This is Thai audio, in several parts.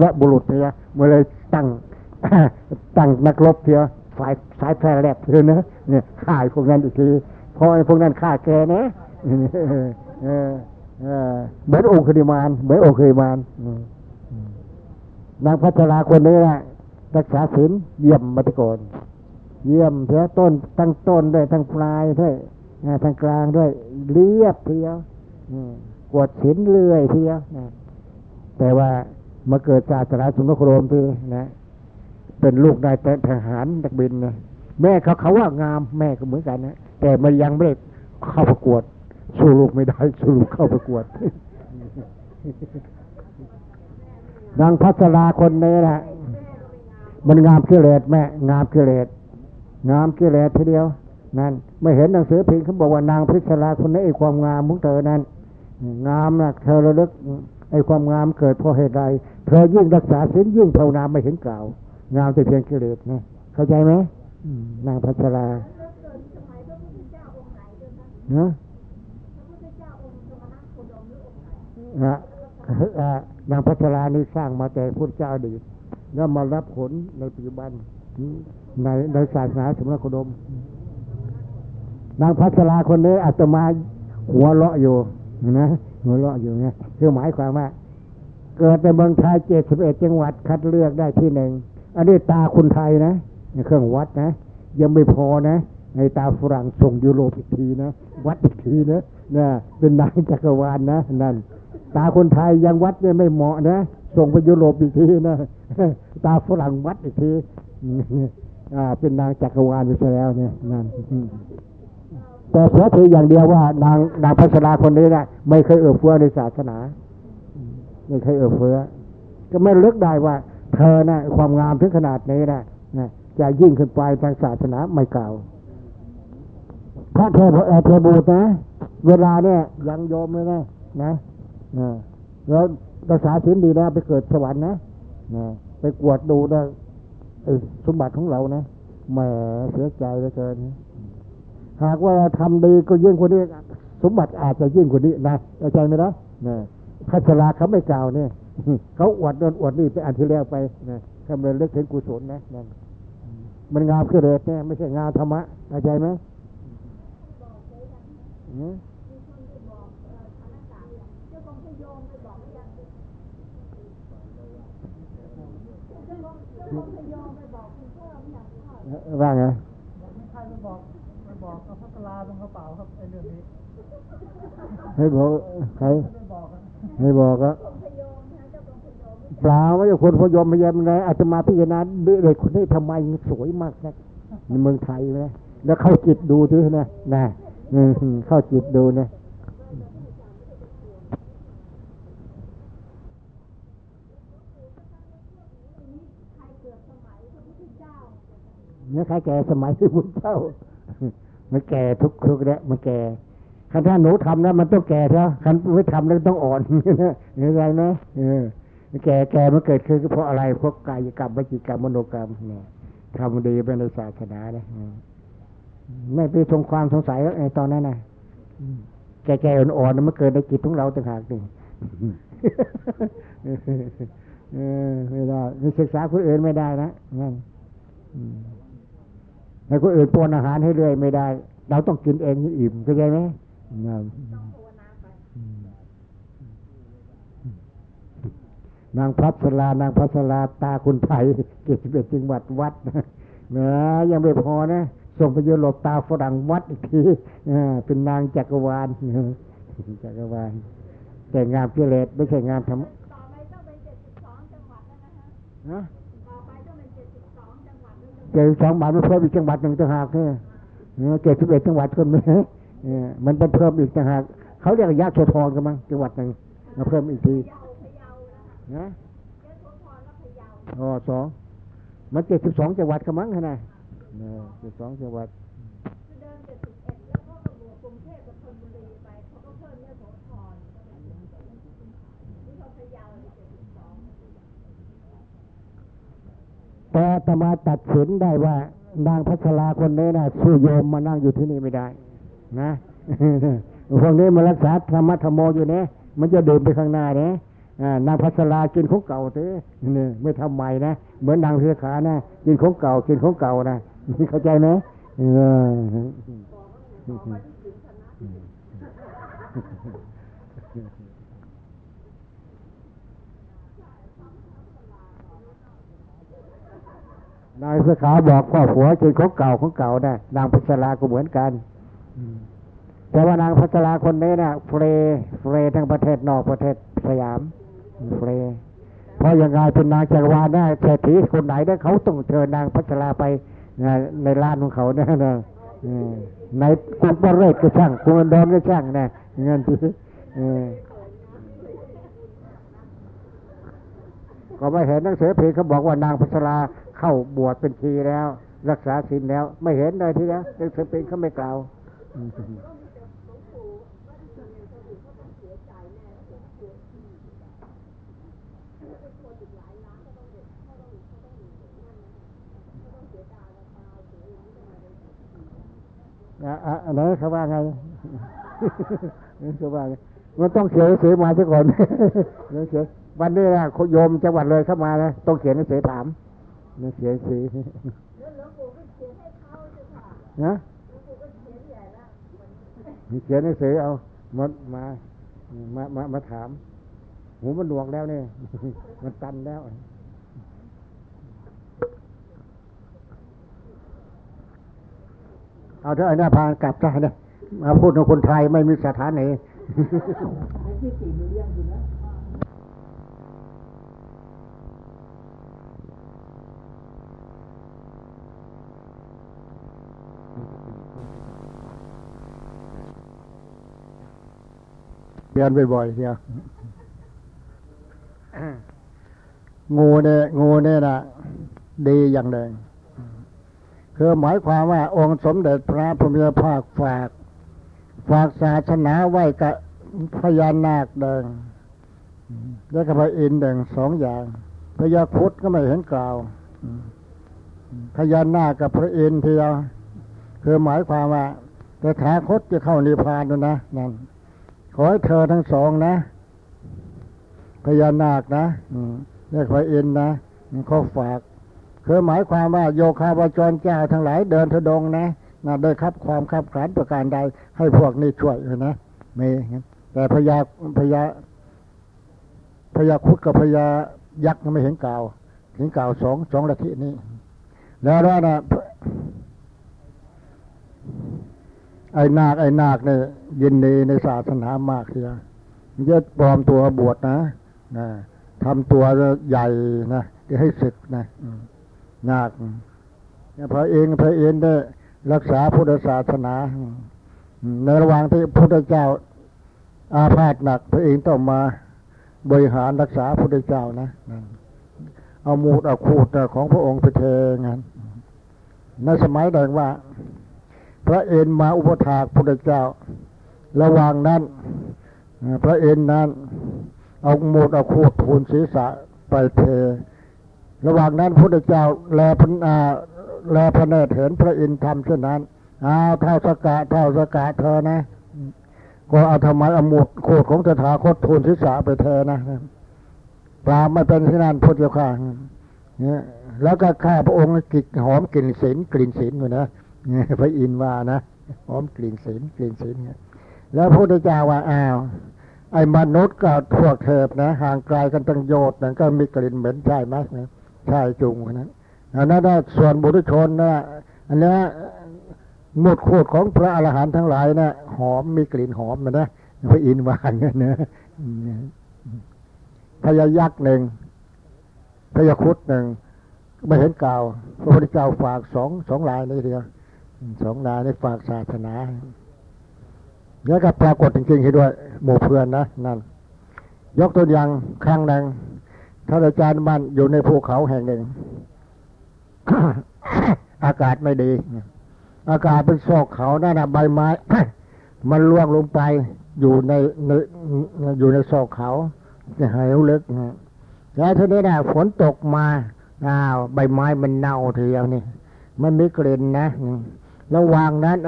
และบุรุษเทียเมื่อเลยตั้งตั้งนักรบเทียสายสายแพร่แลบเทียนะเนี่ยฆ่าไอ้พวกนั้นอีกทีเพราะไอพวกนั้นฆ่าแกนะเออเออเออเหมือนองค์คณิมานเหมือนองค์คณิมานนางพัชราคนนี้นะรักษาศีลเยี่ยมมาตะโกอนเยี่ยมเถอะต้นทั้งต้นด้วยทั้งปลายด้วยทั้งกลางด้วยเรียบเทียวกวดศีลเรื่อยเทียวแต่ว่า มาเกิดศาสนาสุนทรโครมทีนะ เป็นลูกนายทหารนักบินนะแม่เขาเขาว่างามแม่ก็เหมือนกันนะแต่มันยังไม่ได้เข้าประกวดสู้ลูกไม่ได้สู้ลูกเข้าประกวดนางพัชราคนนี้นะมันงามกิเลสแม่ งามกิเลสงามกิเลสทีเดียว นั่นไม่เห็นหนังสือพิมพ์เขาบอกว่านางพัชราคนนี้ไอ้ความงามของเธอนั้นงามนะเธอระลึก อ้ความงามเกิดเพราะเหตุใดเธอยิ่งรักษาศีลยิ่งภาวนาไม่เห็นกล่าว งามแต่เพียงกิเลสนะเข้าใจไหมอืมนางพัชราเนาะนะอ่านางพัชรานี่สร้างมาแต่พุทธเจ้าอดีตแล้วมารับผลในปัจจุบันในในศาสนาสมณโคดม นางพัชราคนนี้อาตมาหัวเราะอยู่นะ หัวเราะอยู่ไงคือหมายความว่า เกิดในเมืองไทยเจ็ดสิบเอ็ดจังหวัดคัดเลือกได้ที่หนึ่งอันนี้ตาคุณไทยนะเครื่องวัดนะ ยังไม่พอนะในตาฝรั่งส่งยุโรปอีกทีนะวัดอีกทีนะนะเป็นนางจักรวาลนะนั่น ตาคนไทยยังวัดเนี่ยไม่เหมาะนะส่งไปยุโรปอีกทีนะตาฝรั่งวัดอีกทีอ่าเป็นนางจักรวาลไปซะแล้วเนี่ยนั่น แต่เสียทีอย่างเดียวว่านางนางพัชราคนนี้นะไม่เคยเอื้อเฟื้อในศาสนาไม่เคยเอื้อเฟื้อ ก็ไม่ลึกได้ว่า เธอนะความงามถึงขนาดนี้นะนะจะยิ่งขึ้นไปทางศาสนาไม่กล่าวพระเทพเอเทบูตนะ เวลาเนี่ยยังโยมเลยนะนะแล้วรักษาศีลดีนะไปเกิดสวรรค์นะนะไปกวดดูนะสมบัติของเรานะแหมเสียใจเหลือเกิน หากว่าทำดีก็ยิ่งกว่านี้ สมบัติอาจจะยิ่งกว่านี้นะเข้าใจไหมนะนะพัชราเขาไม่กล่าวเนี่ยเขาอวดโดนอวดนี่ไปอันที่แล้วไปนะทำเลยเลิกเห็นกุศลนะนั่นมันงามคือเรศเนี่ยไม่ใช่งามธรรมะเข้าใจไหมอืมว่าไง บอกไปบอกกับพัฒลาตรงกระเป๋าครับไอ้เรื่องนี้ให้บอกใครไม่บอกครับให้บอกก็เปล่าไม่ใช่คนพยมพยมเลยอาจจะมาพิจารณาเด็กคนนี้ทำไมสวยมากนะในเมืองไทยนะแล้วเข้าจิตดูด้วยนะนะอืมเข้าจิตดูนะเนี่ยใครแก่สมัยที่พุทธเจ้า มันแก่ทุกทุกแล้วมันแก่คันถ้าหนูทำนะมันต้องแก่เถอะคันไม่ทำแล้วต้องอ่อนเห็นไรไหมเออแก่แก่มันเกิดขึ้นเพราะอะไรเพราะกายกรรมวิจิกรรมมโนกรรมเนี่ยทำดีไปในศาสนาเนี่ยไม่ไปทงความสงสัยในตอนนั้นนะอืมแก่ๆอ่อนๆนมันเกิดในจิตของเราต่างหากนี่เออไม่ได้ไม่ศึกษาคนอื่นไม่ได้นะนั่นอืม ให้คนอื่นป้อนอาหารให้เรื่อยไม่ได้ เราต้องกินเองให้อิ่มเข้าใจไหมนั่นอืมนางพัสลานางพัสลาตาคุณไทยเจ็ดสิบเอ็ดจังหวัดวัดนะนะยังไม่พอนะส่งไปยุโรปตาฝรั่งวัดอีกทีอ่าเป็นนางจักรวาลจักรวาลแต่งามกิเลสไม่ใช่งามธรรมต่อไปต้องเป็นเจ็ดสิบสองจังหวัดแล้วนะคะ เจ็ดสองบาทมันเพิ่มอีกจังหวัดหนึ่งต่างหากเนี่ยเจ็ดสิบเอ็ดจังหวัดก็ไหมเออมันเป็นเพิ่มอีกต่างหากเขาเรียกยะโสธรกันมั้งจังหวัดหนึ่งมาเพิ่มอีกทีนะโอ๋อสองมันเจ็ดสิบสองจังหวัดกันมั้งขนะเจ็ดสองจังหวัด คือเดิมเจ็ดสิบเอ็ดแล้วก็บวกกรุงเทพกับชลบุรีไปเขาก็เพิ่มยโสธรนี่เขาพะเยาเลยเจ็ดสิบสอง แต่ตมาตัดสินได้ว่านางพัชราคนนี้นะสู้โยมมานั่งอยู่ที่นี่ไม่ได้ นะพวกนี้มารักษาธรรมะธรรมโมอยู่เนี่ยมันจะเดินไปข้างหน้าเนี่ยนางพัชรากินของเก่าเต้นี่ไม่ทำใหม่นะเหมือนนางเสขานะกินของเก่ากินของเก่านะเข้าใจไหมเออ นายสขาบอกพ่อผัวกินของเก่าของเก่านะนางพัชราก็เหมือนกันแต่ว่านางพัชราคนนี้นะเฟรเฟรทั้งประเทศนอกประเทศสยามเฟรเพราะยังไงเป็นนางจักรวาลนะเศรษฐีคนไหนได้เขาต้องเชิญนางพัชราไปในร้านของเขาเนี่ยนะในกรุงปรเรศก็ช่างกรุงอดอนก็ช่างนะเงินที่ก็ไม่เห็นหนังสือเพลงเขาบอกว่านางพัชรา เข้าบวชเป็นทีแล้ว รักษาศีลแล้ว ไม่เห็นเลยทีแล้วหนังสเพลงเขาไม่กล่าวอันไหนเขาว่าไงเขาว่ามันต้องเขียนหนังสือมาซะก่อนเขียนวันนี้นะโยมจังหวัดเลยเข้ามานะต้องเขียนหนังสือถาม หนังสือสีนะเขียนหนังสือเอามามามามามาถามหูมันดวกแล้วเนี่ยมันตันแล้วเอาเถอะไอ้หน้าพากลับซะเนี่ยมาพูดกับคนไทยไม่มีสถานไหนเปลี่ยน บ่อยๆเนี่ยงูเนี่ยงูเนี่ยนะดีอย่างหนึ่งคือหมายความว่าองค์สมเด็จพระพุทธภาคฝาก ฝากศาสนาไว้กับพญานาคแดงแล้วก็พระอินทร์แดงสองอย่างพญาคุดก็ไม่เห็นกล่าวพญานาคกับพระอินทร์เพียคือหมายความว่าแต่ถาคตจะเข้านิพพานนะนั่น ขอให้เธอทั้งสองนะพญานาคนะเรียกพระอินนะเขาฝากคือหมายความว่าโยคาวาจรเจ้าทั้งหลายเดินทดงนะนะโดยครับความขับขันประการใด ให้พวกนี้ช่วยนะมีแต่พญาพญาพญาคุดกับพญายักษ์ไม่เห็นกล่าวเห็นกล่าวสองสองละทินี้ แล้วว่านะ ไอ้นาคไอ้นาคเนี่ยยินดีในศาสนามากเสียจะปลอมตัวบวชนะนะทำตัวใหญ่นะจะให้ศึกนะนาคพระเองพระเองได้รักษาพุทธศาสนา ในระหว่างที่พระเจ้า อาพาธหนัก พระเองต้องมาบริหารรักษาพระเจ้านะเอามูดเอาคูดของพระองค์ไปเทงานในสมัยแดงว่า พระเอ็นมาอุปถากพระเจ้า ระหว่างนั้น พระเอ็นนั้น เอามูดเอาคูดทูลศีรษะไปเท ระหว่างนั้นพระเจ้าแลพันอาแลพระเนตรเห็นพระอินทร์ทำเช่นนั้นอ้าวเท่าสกะเท่าสกะเธอนะ ก็เอาทำไมอมุดโคดของตถาคตทูลทิศาไปเธอนะปลาไม่เป็นที่นั่นพุทธเจ้าข้าเนี่ยแล้วก็ข้าพระองค์กลิ่นหอมกลิ่นศีลกลิ่นศีลอยู่นะ พระอินทร์ว่านะหอมกลิ่นศีลกลิ่นศีลเนี่ยแล้วพระพุทธเจ้าว่าอ้าวไอ้มนุษย์กับพวกเทพนะ ห่างไกลกันตั้งโยชน์นั่นก็มีกลิ่นเหม็นใช่ไหมนะชายจุงนั้นอันนั้นส่วนบุตรชนนะอันนี้หมดโคตรของพระอรหันต์ทั้งหลายนะหอมมีกลิ่นหอมนะพระอินทร์วางนะพญายักษ์หนึ่งพญาคุดหนึ่งไม่เห็นกล่าว พระพุทธเจ้าฝากสองสองลายนี่เดียว สองลายในฝากศาสนาแล้วก็ปรากฏจริงๆให้ด้วย หมู่เพื่อนนะนั่น ยกตัวอย่างครั้งหนึ่งท่านอาจารย์มันอยู่ในภูเขาแห่งหนึ่ง อากาศไม่ดี อากาศเป็นซอกเขาหนนะใบไม้ มันล่วงลงไปอยู่ในในอยู่ในซอกเขาจะหายลึกแล้วทีนี้นะฝนตกมาอ้าวใบไม้มันเน่าทีเดียวนี่ มันมีกลิ่นนะ ระหว่างนั้น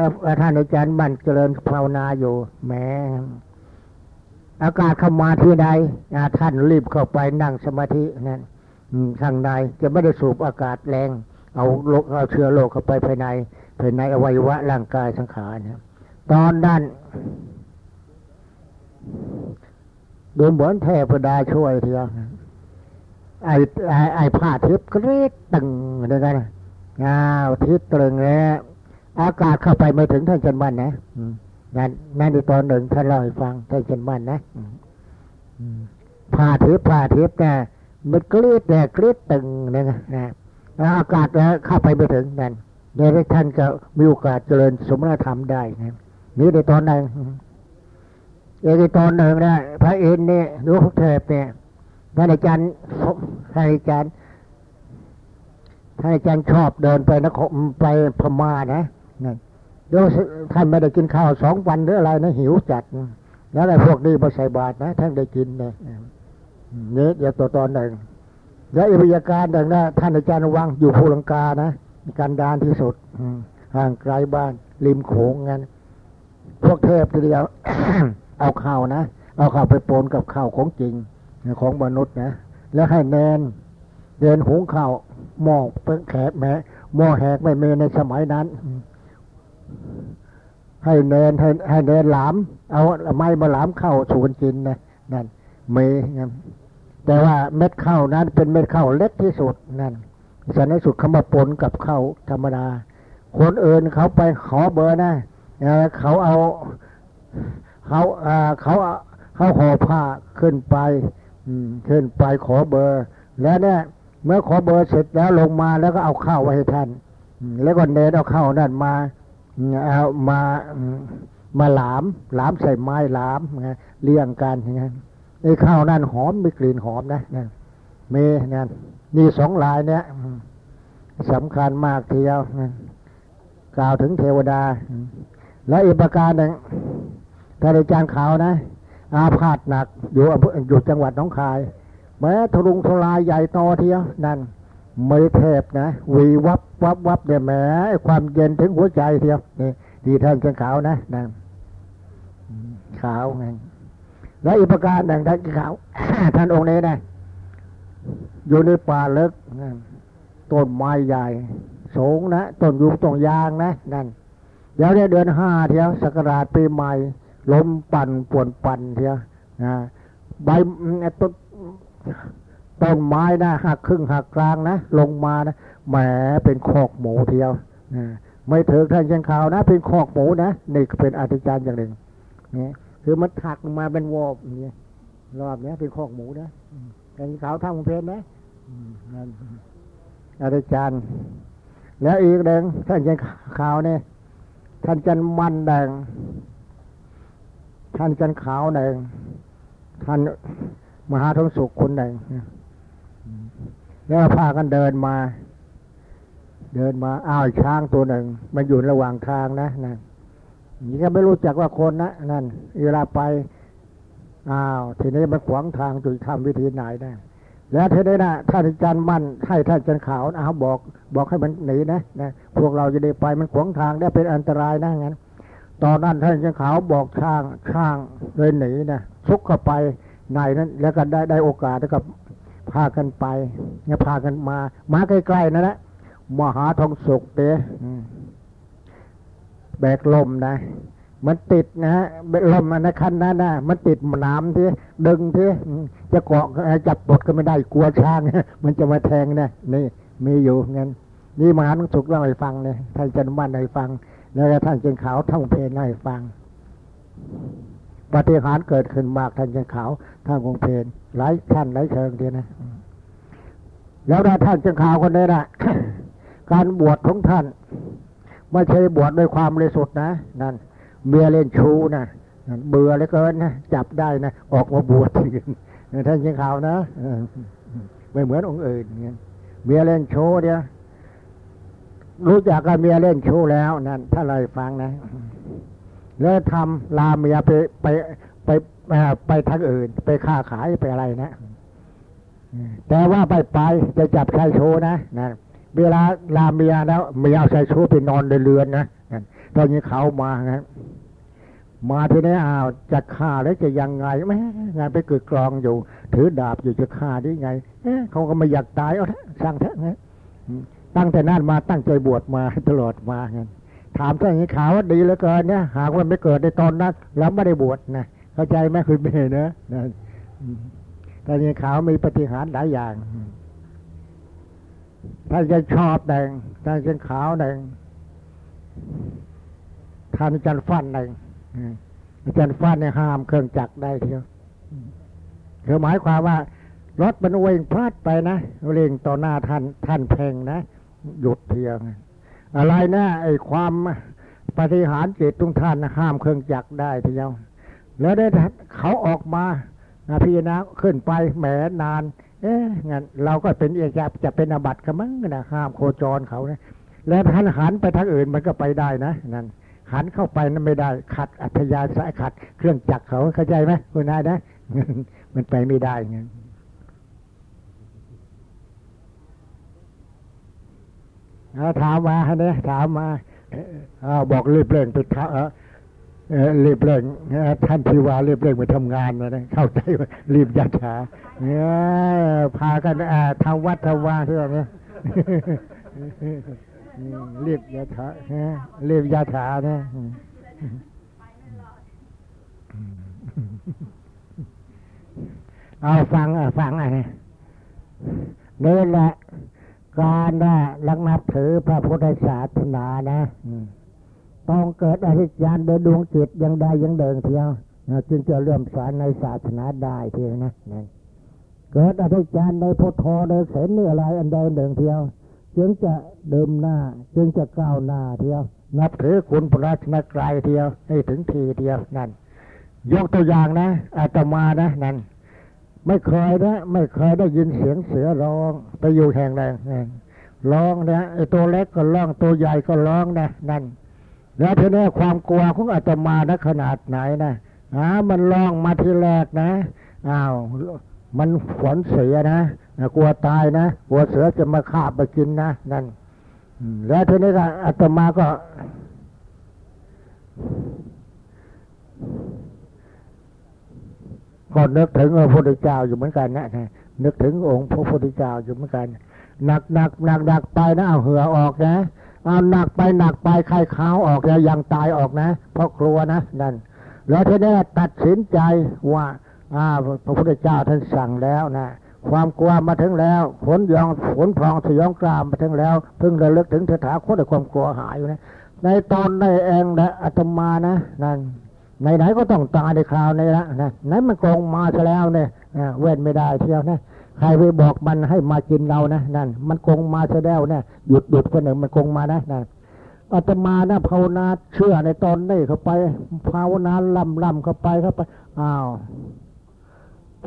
ท่านอาจารย์บันเจริญภาวนาอยู่แหมอากาศเข้ามาที่ใดท่านรีบเข้าไปนั่งสมาธินั่นข้างในจะไม่ได้สูบอากาศแรง เอาโรคเอาเชื้อโรคเข้าไปภายในภายในอวัยวะร่างกายสังขารนะตอนนั้นดูเหมือนเทพดาช่วยเทียวไอ้ไอ้ไอ้ผ้าทิพย์กรีดตึงเดียวกันอ้าวทิพย์ตึงแล้ว อากาศเข้าไปไม่ถึงท่านจันมันนะอืมนั่นนั่นในตอนหนึ่งท่านเล่าให้ฟังท่านจันมันนะอืมอืมผ้าทิพย์ผ้าทิพย์นะมันกรีดแต่กรีดตึงเนี่ยนะนะแล้วอากาศนะเข้าไปไม่ถึงนั่นเดี๋ยวท่านก็มีโอกาสเจริญสมณธรรมได้นะนี่ในตอนหนึ่งอืมอีกในตอนหนึ่งนะพระอินทร์เนี่ยหรือพระเทพเนี่ยท่านอาจารย์ท่านอาจารย์ท่านอาจารย์ชอบเดินไปนครไปพม่านะ นั่นเดี๋ยวท่านไม่ได้กินข้าวสองวันหรืออะไรนะหิวจัดแล้วไอ้พวกนี้มาใส่บาตรนะท่านได้กินนะนี่เดี๋ยวตัวตอนหนึ่งแล้วอิริยาการดังนั้นท่านอาจารย์วังอยู่ภูลังกานะการดานที่สุดอืห่างไกลบ้านริมโขงงั้นพวกเทพทีเดียวเอาข้าวนะเอาข้าวไปปนกับข้าวของจริงของมนุษย์นะแล้วให้แนนเดินหุงข้าวหม้อเปิ้งแขกแม้หม้อแหกไม่เมในสมัยนั้น ให้เนนให้ให้เนนหลาม เอาไม้มาหลามเข้าสูนกินนะนั่นเมีงั้นแต่ว่าเม็ดข้าวนั้นเป็นเม็ดข้าวเล็กที่สุดนั่นสันนิสุดเขามาปนกับข้าวธรรมดา คนอื่นเขาไปขอเบอร์นะเอ่อเขาเอาเขาเขาเขาห่อผ้าขึ้นไปขึ้นไปขอเบอร์ แล้วเนี่ยเมื่อขอเบอร์เสร็จแล้วลงมาแล้วก็เอาข้าวไว้ให้ท่านแล้วก็เนนเอาข้าวนั่นมา เอามามาหลาม หลามใส่ไม้หลามไงเลี้ยงกันอย่างนั้นไอ้ข้าวนั่นหอมมีกลิ่นหอมนะนั่นมีนั่นนี่สองลายเนี่ยสำคัญมากทีเดียวกล่าวถึงเทวดา แล้วอีกประการหนึ่งท่านอาจารย์ขาวนะ อาพาธหนัก อยู่อยู่จังหวัดน้องคาย แม้ทะลุงทลายใหญ่โตเทียวนั่น ไม่เทพนะวีวับวับวับเนี่ยแหมความเย็นถึงหัวใจเทียวนี่ที่ท่านอาจารย์ขาวนะนั่นขาวไงแล้วอีกประการหนึ่งท่านขาวท่านองค์นี้นะอยู่ในป่าลึกต้นไม้ใหญ่สูงนะต้นยุงต้นยางนะนั่นเดี๋ยวเนี่ยเดือนห้าเที่ยวสกราชปีใหม่ลมปั่นป่วนปั่นเที่ยวนะใบต้น ต้นไม้นะหักครึ่งหักกลางนะลงมานะแหมเป็นคอกหมูเทียวนะไม่ถึงท่านเชียงขาวนะ เป็นคอกหมูนะนี่เป็นอาจารย์อย่างหนึ่งนี่คือมันถักลงมาเป็นวอบอย่างนี้รอบเนี้ยเป็นคอกหมูนะท่านเชียงขาวทำของเพลนนะอืมนั่นอาจารย์ แล้วอีกเด้งท่านเชียงขาวเนี่ยท่านจันมันแดง ท่านจันขาวแดงท่านมหาทงสุขคนแดง แล้วพากันเดินมา เดินมาอ้าวช้างตัวหนึ่ง มันอยู่ระหว่างทางนะนั่นนี่ก็ไม่รู้จักว่าคนนะนั่นเวลาไปอ้าวทีนี้มันขวางทางจุดทำวิธีไหนได้แล้วทีนี้นะท่านอาจารย์มั่นให้ท่านอาจารย์ขาวนะบอก บอกให้มันหนีนะนะพวกเราจะได้ไปมันขวางทางได้เป็นอันตรายนะงั้นตอนนั้นท่านอาจารย์ขาวบอกช่างช่างเลยหนีนะซุกเข้าไปในนั้น แล้วก็ได้ได้โอกาสแล้วก็ พากันไปเนี่ยพากันมา มาใกล้ๆนั่นแหละมหาทองสุกเด้อืมแบกลมนะ มันติดนะฮะแบกลมอันนะคันนั้นนะมันติดหนามที่ดึงที่อืมจะเกาะจับปลดก็ไม่ได้กลัวช้าง มันจะมาแทงนะนี่ มีอยู่งั้น นี่มหาทองสุกเล่าให้ฟังเนี่ยท่านจันมันให้ฟัง แล้วก็ท่านเจนขาวท่องเพลงให้ฟัง ปฏิหารเกิดขึ้นมากท่านเจนขาวท่านคงเพลงหลายท่านหลายเชิงเดียวนะ แล้วถ้าท่านเจนขาวคนนี้นะการบวชของท่านไม่ใช่บวชด้วยความบริสุทธิ์นะนั่นเมียเล่นชูนะ่นเบื่อเหลือเกินนะจับได้นะออกมาบวชทีท่านเจนขาวนะไม่เหมือนองค์อื่นเงี้ยเมียเล่นโชว์เดียวรู้จักกับเมียเล่นชู้แล้วนั่นถ้าเราฟังนะ แล้วทำลาเมียไปไปไปไปไปทางอื่น ไปค้าขายไปอะไรนะแต่ว่าไปไปจะจับชายโชนะนะเวลาลาเมียแล้วเมียเอาชายโชไปนอนในเรือนนะตอนนี้เขามานะมาทีนี้อ้าวจะฆ่าแล้วจะยังไงแม่งานไปเกึกกรองอยู่ ถือดาบอยู่จะฆ่าได้ไงเขาก็ไม่อยากตายเอาเถอะสั่งเถอะไงตั้งแต่นั้นมาตั้งใจบวชมาตลอดมาไง ถามท่านี้ขาวว่าดีเหลือเกินเนี่ยหากว่าไม่เกิดในตอนนั้นแล้วไม่ได้บวชนะเข้าใจไหมคุณเมย์นะนะอืมแต่ย่างนี้ขาวมีปฏิหารหลายอย่างอืมถ้าจะชอบแดงถ้านจะขาวแดงท่านอาจารย์ฟันแดงอาจารย์ฟันเนี่ยห้ามเครื่องจักรได้เทียวคือหมายความว่ารถมันเวงพลาดไปนะเร่งต่อหน้าท่านท่านเพลงนะ หยุดเทียง อะไรนะไอ้ความปฏิหารจิตทุกท่านห้ามเครื่องจักรได้ทีเดียวแล้วได้เขาออกมาพี่นะขึ้นไปแหมนาน เอ๊ะงั้นเราก็เป็นเอกจะจะเป็นอบัติกันมั้งนะห้ามโคจรเขานะแล้วท่านหันไปทางอื่นมันก็ไปได้นะนั่นหันเข้าไปนั้นไม่ได้ ขัดอัธยาศัยขัดเครื่องจักรเขาเข้าใจไหมคุณนายนะมันไปไม่ได้ไงเอา ถามมาฮะเนี่ยถามมาอาบอกรีบเร่งไปทำเออรีบเร่งท่านทีวารีบเร่งไปทำงานนะ เข้าใจรีบยัดขาเนี่ยพากันทำวัดทำวาที่ว่าเนี่ยอืมรีบยัดขาฮะรีบยัดขานะเอาฟังอะฟังอะเนี่ยนี่แหละ การนะลักนับถือพระพุทธศาสนานะอืมต้องเกิดอธิษฐานโดยดวงจิตอยังใดอยังเดินเทียวนะจึงจะเลื่อมสายในศาสนาได้เทียวนะนั่นเกิดอธิษฐานในพุทโธในเสนนี่อะไรอันใดอันเดินเทียวจึงจะเดิมหน้า จึงจะก้าวหน้าเทียว นับถือคุณพระรัตนกรายเทียวให้ถึงทีเทียวนั่นยกตัวอย่างนะอาตมานะนั่น ไม่เคยนะไม่เคยได้ยินเสียงเสือร้อง ไปอยู่แห่งใดนั่นร้องนะไอ้ตัวเล็กก็ร้องตัวใหญ่ก็ร้องนะนั่น แล้วทีนี้ความกลัวของอาตมานะขนาดไหนนะอ่ามันร้องมาทีแรกนะอ้าวมันฝนเสียนะกลัวตายนะกลัวเสือจะมาคาบไปกินนะนั่นแล้วทีนี้ก็อาตมาก็ ก็นึกถึงพระพุทธเจ้าอยู่เหมือนกันนะนะนึกถึงองค์พระพุทธเจ้าอยู่เหมือนกันหนักหนักหนักหนักไปนะเอาเหือออกนะเอาหนักไปหนักไปไข้ขาวออกนะยังตายออกนะ เพราะกลัวนะนั่นแล้วทีนี้ตัดสินใจว่าอ่าพระพุทธเจ้าท่านสั่งแล้วนะความกลัวมาถึงแล้วผลยองผลพองสยองกรามมาถึงแล้วเพิ่งระลึกถึงเถถาคตในความกลัวหายอยู่นะในตอนในเองนะอาตมานะนั่น ไหนๆก็ต้องตายในคราวนี้ละนะไหนมันโกงมาซะแล้วเนี่ยเว้นไม่ได้เที่ยวนะใครไปบอกมันให้มากินเรานะนั่นมันโกงมาซะแล้วเนี่ยหยุดหยุดคนหนึ่งมันโกงมานะนั่นอาตมานะภาวนาเชื่อในตอนนี้เข้าไปภาวนาล่ำล่ำเข้าไปเข้าไปอ้าว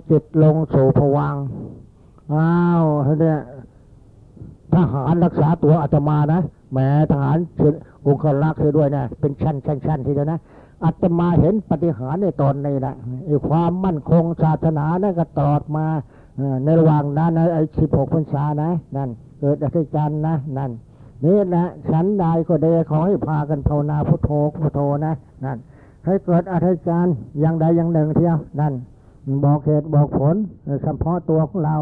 จิตลงสู่ผวังอ้าวเนี่ยทหารรักษาตัวอาตมานะแหมทหารองครักษ์เสียด้วยนะเป็นชั้นชั้นชั้นทีเดียวนะ อาตมาเห็นปฏิหารในตอนนี้นะไอ้ความมั่นคงศาสนานั่นก็ตอดมาในระหว่างนั้นไอ้สิบหกพรรษานะ นั่น เกิดอัศจรรย์นะนั่นนี่นะฉันใดก็เดขอให้พากันภาวนาพุทโธพุทโธนะนั่นให้เกิดอัศจรรย์อย่างใดอย่างหนึ่งเที่ยวนั่นบอกเหตุบอกผลเฉพาะตัวของเรา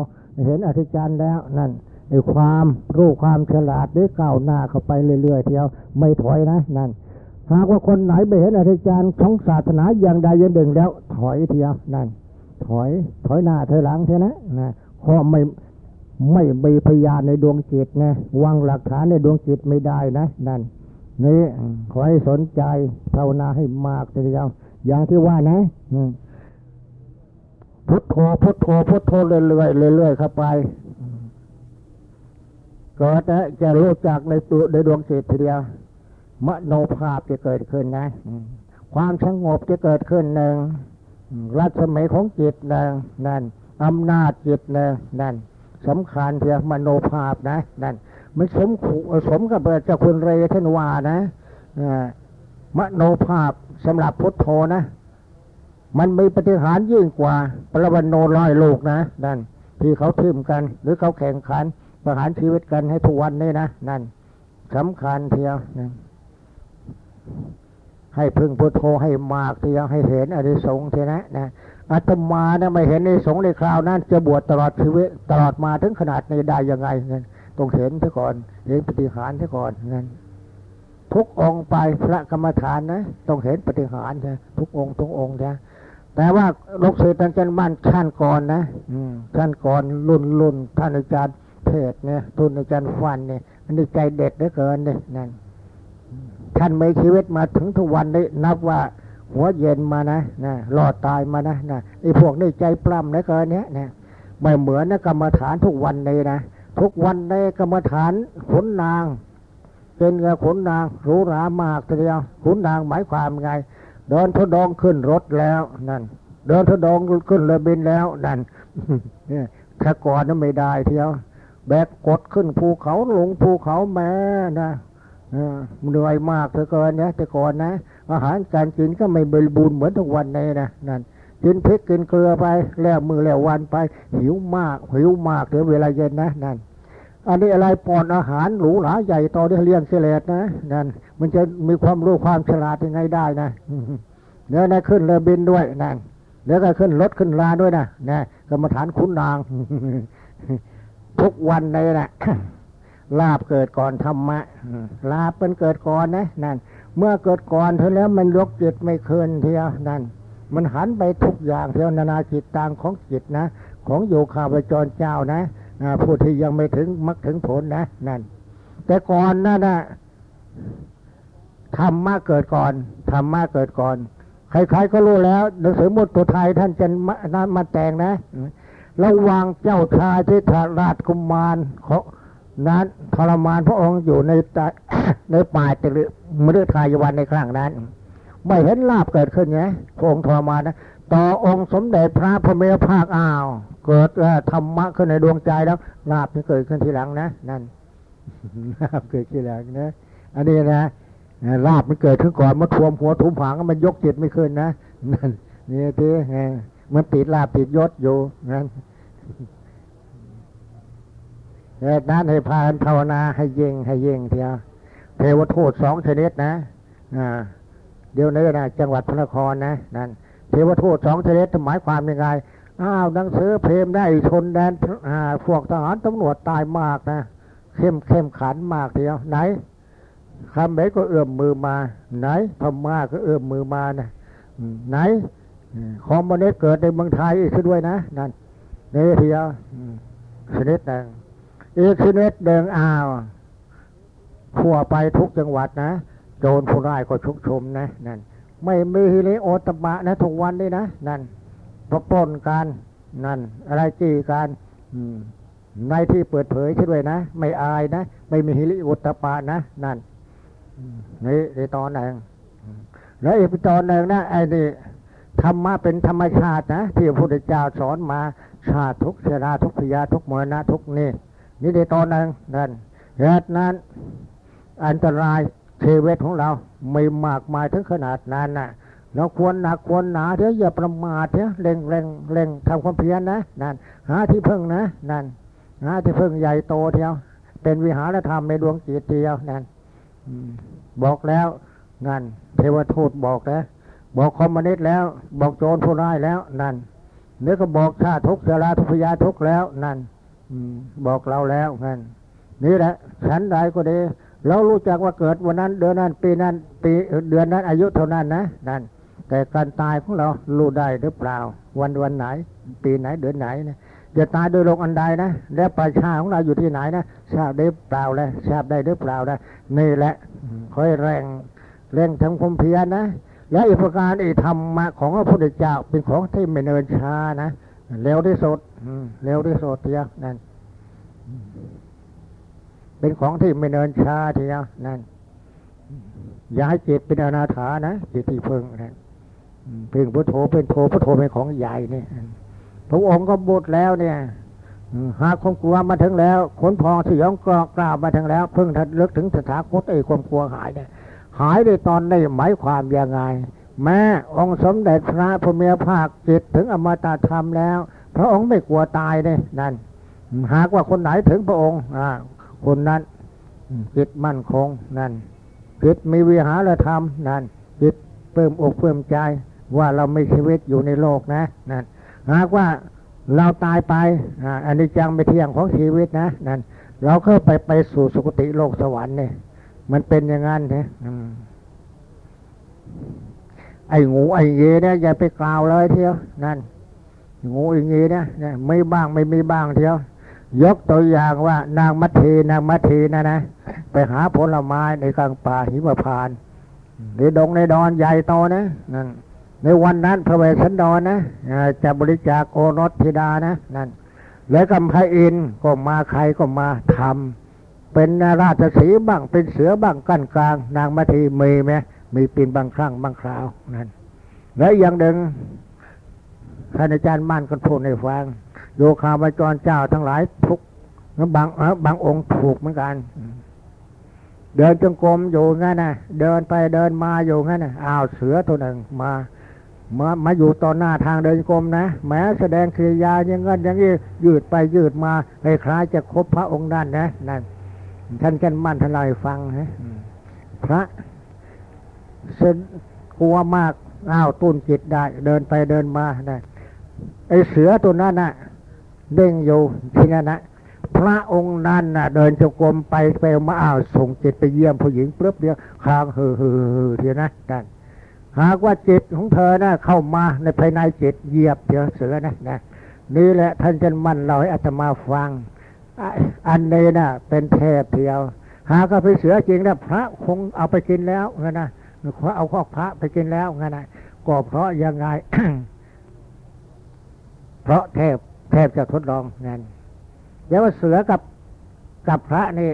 เห็นอัศจรรย์แล้วนั่นไอ้ความรู้ความฉลาดได้ก้าวหน้าเข้าไปเรื่อยๆเที่ยวไม่ถอยนะนั่น หากว่าคนไหนไม่เห็นอาจารย์ของศาสนาอย่างใดอย่างหนึ่งแล้ว ถอยเทียนั่นถอยถอยหน้าถอยหลังเท่านะนะเพราไม่ไม่มีพยานในดวงจิตนะวางหลักฐานในดวงจิตไม่ได้นะนั่นนี่ขอให้สนใจภาวนาให้มากทีเดียวอย่างที่ว่านะพุทโธพุทโธพุทโธเรื่อยๆเรื่อยๆเข้าไปก็จะจะรู้จักในตัวในดวงจิตทีเดียว มโนภาพจะเกิดขึ้นนะ ความสงบจะเกิดขึ้นหนึ่งอืมรัศมีของจิตหนึ่งนั่นอำนาจจิตหนึ่งนั่นสำคัญเพียงมโนภาพนะ นั่นมันสมขู่สมกับเจ้าคุณเรทนวานะอ่ามโนภาพสำหรับพุทโธนะ มันมีปฏิหารยิ่งกว่า ปรวันโนร้อยลูกนะ นั่น ที่เขาทิมกัน หรือเขาแข่งขันประหารชีวิตกันให้ทุกวันนี้นะ นั่นสำคัญเทียวนะ ให้พึ่งพุทโธให้มากที่ยังให้เห็นอริสงเถนะนะอาตมาเนี่ยไม่เห็นในสงในคราวนั้นจะบวชตลอดชีวิตตลอดมาถึงขนาดนี้ได้ยังไงนั่นต้องเห็นเสียก่อนเห็นปฏิหารเสียก่อนนั่นทุกองค์ไปพระกรรมฐานนะต้องเห็นปฏิหารใช่ทุกองค์ทุกองค์ใช่แต่ว่าลูกศิษย์ท่านจันมั่นขั้นก่อนนะอืมขั้นก่อนรุ่นรุ่นท่านอาจารย์เทศเนี่ยทุนอาจารย์ฟันเนี่ยอันนี้ใจเด็ดเหลือเกินเนี่ยนั่น ท่านมีชีวิตมาถึงทุกวันนี้นับว่าหัวเย็นมานะนะรอดตายมานะนะไอ้พวกนี้ใจปล้ำเหลือเกินเนี้ยนะไม่เหมือนนะกรรมฐานทุกวันนี้นะทุกวันในกรรมฐานขนนาง เป็นไงขนนางหรูหรามากทีเดียวขนนางหมายความไง เดินทดองขึ้นรถแล้วนั่นเดินทดองขึ้นเรือบินแล้วนั่นเนี่ยถ้าก่อนนั้นไม่ได้เที่ยวแบกกดขึ้นภูเขาลงภูเขาแม่นะ เออเหนื่อยมากเถอะเกินนะแต่ก่อนนะ อาหารการกินก็ไม่บริบูรณ์เหมือนทุกวันนี้นะนั่นกินพริกกินเกลือไป แล้วมือแล้ววันไป หิวมาก หิวมากเดี๋ยวเวลาเย็นนะนั่นอันนี้อะไรปอนอาหารหรูหราใหญ่โตได้เลี้ยงเสลดนะนั่นมันจะมีความรู้ความฉลาดยังไงได้นะเนื้อนะขึ้นเรือบินด้วยนั่นเนื้อก็ขึ้นรถขึ้นลาด้วยนะนะกรรมฐานคุณนาง ทุกวันเลยนะ ลาบเกิดก่อนธรรมะลาบเป็นเกิดก่อนนะนั่น เมื่อเกิดก่อนเท่าแล้วมันยกจิตไม่คืนเทียวนั่น มันหันไปทุกอย่างเทียวนานาจิตต่างของจิตนะ ของโยคาวจรเจ้านะผู้ที่ยังไม่ถึงมรรคถึงผลนะนั่น แต่ก่อนนั่นนะธรรมะเกิดก่อนธรรมะเกิดก่อน ใครๆก็รู้แล้วหนังสือมุตตุไทยท่านจะมานั้นมาแต่งนะระว่างเจ้าชายที่ทาราชกุมารเขา นั้นทรมานพระองค์อยู่ในในป่าจริมฤทายวันในครั้งนั้น ไม่เห็นลาบเกิดขึ้นไงพระองค์ทรมานนะต่อองค์สมเด็จพระพระเมรภาคอ้าว เกิดธรรมะขึ้นในดวงใจแล้วลาบนี่เกิดขึ้นทีหลังนะนั่นลาบเกิดทีหลังนะอันนี้นะลาบมันเกิดขึ้นก่อนมาทวมหัวทุมผางมันยกจิตไม่ขึ้นนะนั่นนี่ทีมันติดลาบติดยศอยู่นั่น เหตุนั้นให้พานภาวนาให้ยิงให้ยิงเทียวเทวทูตสองชนิดนะอ่าเดี๋ยวนี้นะจังหวัดพระนครนะนั่นเทวทูตสองชนิดหมายความยังไงอ้าวหนังสือเพลมได้ชนแดนอ่าพวกทหารตำรวจตายมากนะเข้มเข้มขันมากเทียว ไหนคำไหนก็เอื้อมมือมา ไหนพม่าก็เอื้อมมือมานะไหนคอมมิวนิสเกิดในเมืองไทยอีกด้วยนะนั่นนี่เทียวชนิดหนึ่ง อีกชนิดเดิงอ้าวทั่วไปทุกจังหวัดนะโจรผู้ร้ายก็ชุกชุมนะนั่นไม่มีฮิริโอตบะนะทุกวันนี้นะนั่นพระปล้นการนั่น อะไรจี้การในที่เปิดเผยใช่ด้วยนะ ไม่อายนะ ไม่มีฮิริโอตบะนะนั่นนี่ในตอนหนึ่งแล้วอีกตอนหนึ่งนะไอ้นี่ธรรมะเป็นธรรมชาตินะ ที่พระพุทธเจ้าสอนมาชาติทุกเชราทุกพยาทุกมรณะทุกนี่ นี่ในตอนนั้นนั่นเหตุนั้น อันตรายชีวิตของเราไม่มากมายถึงขนาดนั้นนะเราควรหนักควรหนาเถอะอย่าประมาทเถอะเร่งเร่งเร่งทำความเพียรนะนั่นหาที่พึ่งนะนั่นหาที่พึ่งใหญ่โตเทียว เป็นวิหารธรรมในดวงจิตเดียวนั่นบอกแล้วนั่นเทวทูตบอกแล้วบอกคอมมิวนิสต์แล้ว บอกโจรผู้ร้ายแล้วนั่นเนื้อก็บอกชาติทุกเสราทุกพยาทุกแล้วนั่น บอกเราแล้วงั้นนี่แหละฉันใดก็ดี เรารู้จักว่าเกิดวันนั้น เดือนนั้น ปีนั้น ปีเดือนนั้น อายุเท่านั้นนะนั่นแต่การตายของเรารู้ได้หรือเปล่า วันวันไหน ปีไหนเดือนไหนนะจะตายโดยโรคอันใดนะและประชาของเราอยู่ที่ไหนนะทราบได้เปล่าแล้วทราบได้หรือเปล่านะนี่แหละค่อยแรงเร่งทำความเพียรนะและอีกประการอีธรรมะของพระพุทธเจ้าเป็นของที่ไม่เนินช้านะ เร็วที่สุดเร็วที่สุดเทียนั่น เป็นของที่ไม่เนินช้าเดียนั่น อย่าให้จิตเป็นอนาถานะจิตที่พึ่งนะอืมพึ่งพุทโธเป็นโธพุทโธเป็นของใหญ่เนี่ยพระองค์ก็บุตรแล้วเนี่ยหากความกลัวมาถึงแล้วขนพองสยองกรอกล่าวมาถึงแล้ว เพิ่งทัดเลิกถึงสถาคตไอ้ความกลัวหายเนี่ย หายในตอนได้หมายความยังไง แม้องค์สมเด็จพระพุทธเมียภาคจิตถึงอมตะธรรมแล้ว พระองค์ไม่กลัวตายเนี่ยนั่น หากว่าคนไหนถึงพระองค์คนนั้นจิตมั่นคงนั่นจิตมีวิหารธรรมนั่นจิตเพิ่มอกเพิ่มใจว่าเราไม่ชีวิตอยู่ในโลกนะนั่นหากว่าเราตายไปอันนี้จังไม่เที่ยงของชีวิตนะนั่นเราก็ไปไปสู่สุคติโลกสวรรค์เนี่ยมันเป็นอย่างนั้นนะอืม ไอ้งูไอ้เยเนี่ยอย่าไปกล่าวเลยเที่ยวนั่นงูไอ้เยเนี่ยเนี่ยไม่บ้างไม่มีบ้างเที่ยวยกตัวอย่างว่านางมัททีนางมัททีนะนะไปหาผลไม้ในกลางป่าหิมพานในดงในดอนใหญ่โตนะนั่นในวันนั้นพระเวสสันดรนะจะบริจาคโอรสธิดานะนั่นแล้วกำพอินก็มาใครก็มาทำเป็นราชสีบ้างเป็นเสือบ้างกั้นกลาง นางมัททีมีไหม มีปีนบางครั้งบางคราวนั่นแล้วอย่างหนึ่งท่านอาจารย์มั่นก็พูดในฟัง โยคาวจรเจ้าทั้งหลายทุกบางบางองค์ถูกเหมือนกัน เดินจงกรมอยู่งั้นนะเดินไปเดินมาอยู่งั้นนะอ้าวเสือตัวหนึ่งมามามาอยู่ต่อหน้าทางเดินกรมนะแม้แสดงกิริยาอย่างงั้นอย่างนี้ยืดไปยืดมาคล้ายจะคบพระองค์นั่นนะนั่นท่านแก่นมั่นท่านเล่าให้ฟังนะพระ เสนกลัวมากอ้าวตุ้นจิตได้ เดินไปเดินมาได้ไอเสือตัวนั้นน่ะเด้งอยู่ที่นั่นนะพระองค์นั้นน่ะ เดินจงกรมไปไปมาอ้าวส่งจิตไปเยี่ยมผู้หญิงเปรบเดียวค้างเฮือเฮือเฮือเทียนะกันหากว่าจิตของเธอน่ะเข้ามาในภายในจิตเหยียบเดียวเสือนะนะนี่แหละท่านจันมั่นเราให้อาตมาฟัง อันนี้น่ะ เป็นเทพเทียว หากว่าเป็นเสือจริงนะพระคงเอาไปกินแล้วงั้น นะเอาข้อพระไปกินแล้วไงนะก็เพราะยังไง เพราะเทพเทพจะทดลองนั่นเดี๋ยวว่าเสือกับกับพระนี่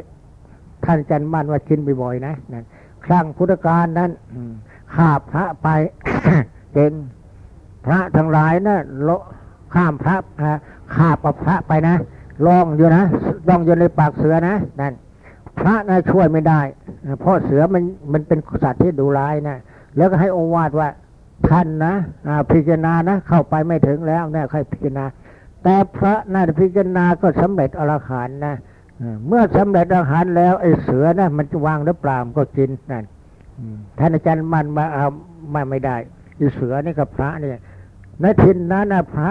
ท่านจันมันว่ากินบ่อยๆนะนั่นครั้งพุทธกาลนั้นข้าพระไปเป็นพระทั้งหลายนะโลข้ามพระอ่าข้าบกับพระไปนะลองอยู่นะลองอยู่ในปากเสือนะนั่น พระนะช่วยไม่ได้เพราะเสือมันมันเป็นสัตว์ที่ดุร้ายนะแล้วก็ให้องวาดว่าท่านนะพิจารณานะ เข้าไปไม่ถึงแล้วนะค่อยพิจารณา แต่พระนาพิจารณาก็สำเร็จอรหันนะเมื่อสำเร็จอรหันแล้วไอ้เสือนะมันจะวางหรือเปล่ามันก็กินนั่นท่านอาจารย์มันมาเอามาไม่ได้ไอ้เสือนี่กับพระเนี่ยในทินนั้นนะพระ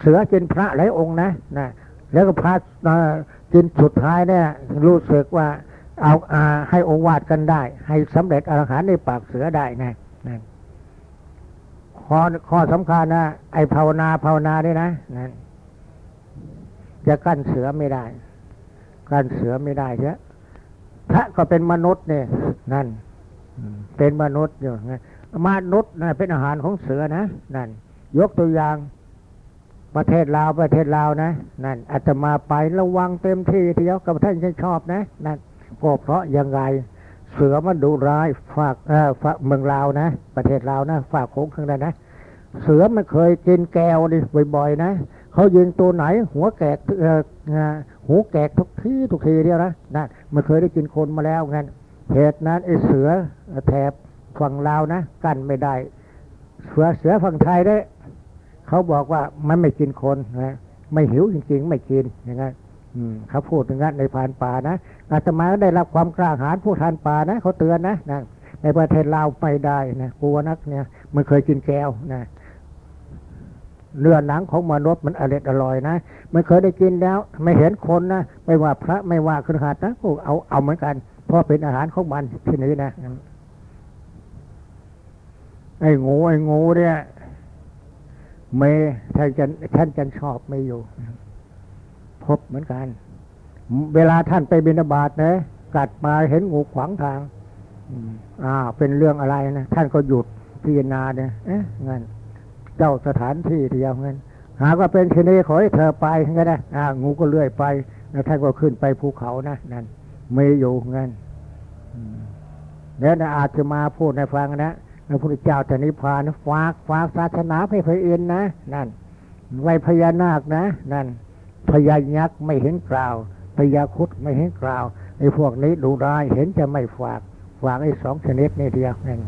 เสือกินพระหลายองค์นะนะ แล้วก็พระอ่ากินสุดท้ายเนี่ยรู้สึกว่าเอาอาให้อวาดกันได้ ให้สำเร็จอรหันต์ในปากเสือได้นะนั่นข้อข้อสำคัญนะไอภาวนาภาวนาด้วยนะนั่นจะกั้นเสือไม่ได้ กั้นเสือไม่ได้เช่พระก็เป็นมนุษย์เนี่ยนั่นเป็นมนุษย์อยู่ไงมนุษย์นะเป็นอาหารของเสือนะนั่นยกตัวอย่าง ประเทศลาวประเทศลาวนะ นั่นอาตมาไประวังเต็มที่ทีเดียวกับท่านที่ชอบนะนั่นก็เพราะยังไง เสือมันดุร้ายฝากเออฝากเมืองลาวนะ ประเทศลาวนะ ฝากโค้งข้างในนะเสือมันเคยกินแก้วดิบ่อยๆ นะเขายิงตัวไหน หัวแกกเอออ่าหูแกกทุกทีทุกทีเดียวนะนั่นมันเคยได้กินคนมาแล้วงั้นเหตุนั้นไอ้เสือแถบฝั่งลาวนะ กันไม่ได้ เสือเสือฝั่งไทยได้ เขาบอกว่ามันไม่กินคนนะไม่หิวจริง ๆ ไม่กินอย่างนั้นเขาพูดอย่างนั้นในพรานป่านะอาตมาได้รับความกล้าหาญผู้ทานป่านะเขาเตือนนะนะในประเทศลาวไม่ได้นะกลัวนักเนี่ย มันเคยกินแก้วนะเนื้อหนังของมนุษย์มันอร่อยอร่อยนะมันเคยได้กินแล้ว ไม่เห็นคนนะไม่ว่าพระไม่ว่าครหัสถ์นะก็เอาเอาเหมือนกันเพราะเป็นอาหารของมันที่นี้นะไอ้งูไอ้งูเนี่ย เมท่านจะท่านจะชอบไม่อยู่ พบเหมือนกัน เวลาท่านไปบิณฑบาตนะกัดมาเห็นงูขวางทางอ่า เป็นเรื่องอะไรนะ ท่านก็หยุดพิจารณาเนี่ยเอ๊ะงั้นเจ้าสถานที่เดียวงั้นหากว่าเป็นชนีขอให้เธอไปงั้นนะอ่า งูก็เลื่อยไปแล้วท่านก็ขึ้นไปภูเขานะนั่นไม่อยู่งั้นอืมแล้วนะอาจจะมาพูดในฟังนะ พระพุทธเจ้าจะนิพพานฝากฝากศาสนาให้พระเอ็นนะ นั่น ไว้พญานาคนะ นั่นพญายักษ์ไม่เห็นกล่าวพญาคุดไม่เห็นกล่าวไอ้พวกนี้ดูร้ายเห็นจะไม่ฝาก ฝากไอ้สองชนิดนี่เดียวนั่น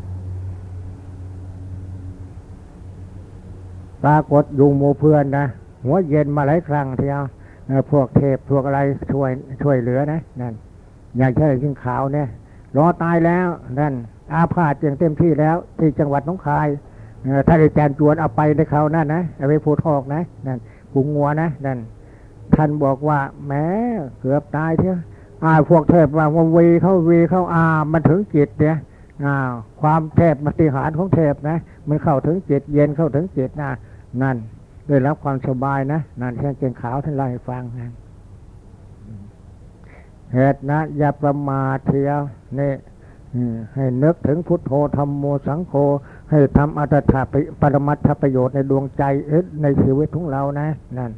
ปรากฏอยู่หมู่เพื่อนนะหัวเย็นมาหลายครั้งเทียวเอ่อพวกเทพพวกอะไรช่วยช่วยเหลือนะนั่นอย่างเช่นขึ้นขาวเนี่ยรอตายแล้วนั่น อาพาธอย่างเต็มที่แล้ว ที่จังหวัดน้องคายท่านอาจารย์จวนเอาไปในเขานั่นนะเอาไปโพทอกนะนั่นผูงงัวนะนั่นท่านบอกว่าแม้เกือบตายเถอะอาพวกเทพว่างวีเข้าวีเข้าอามันถึงจิตเนี่ยอ่าความเทพมติหารของเทพนะ มันเข้าถึงจิตเย็นเข้าถึงจิตนะนั่นได้รับความสบายนะนั่นท่านเก่งขาวท่านเล่าให้ฟังนะเหตุนะ อย่าประมาทเทียวนี่ ให้นึกถึงพุทโธธรรมโมสังโฆให้ทำอัตถะปรมัตถประโยชน์ในดวงใจในชีวิตของเรานะ นั่น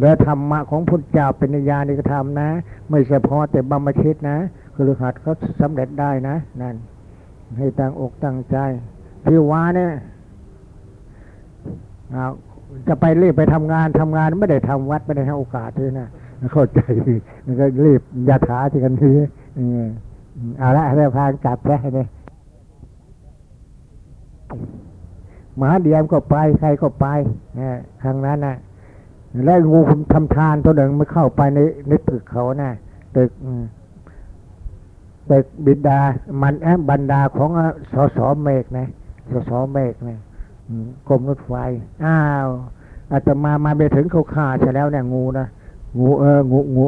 และธรรมะของพุทธเจ้าเป็นญาณิกธรรมนะ ไม่เฉพาะแต่บัมมชิตนะ คือหัดเขาสำเร็จได้นะ นั่น ให้ตั้งอกตั้งใจที่ว่าเนี่ยจะไปรีบไปทำงานทำงานไม่ได้ทำวัดไม่ได้ให้โอกาสด้วยนะเข้าใจก็รีบยาถาที่กันที เออเอาละให้พานกลับแล้วเนี่ยหมาเดียมก็ไปใครก็ไปนะครั้งนั้นนะแล้วงูคุมทำทานตัวหนึ่งมันเข้าไปในในตึกเขานะตึกอืมเด็กบิดา มันแอบบรรดาของสสเมกนะสสเมกนะกรมรถไฟอ้าวอาตมามาไปถึงเขาฆ่าเสร็จแล้วเนี่ยงูนะงูเอองูงู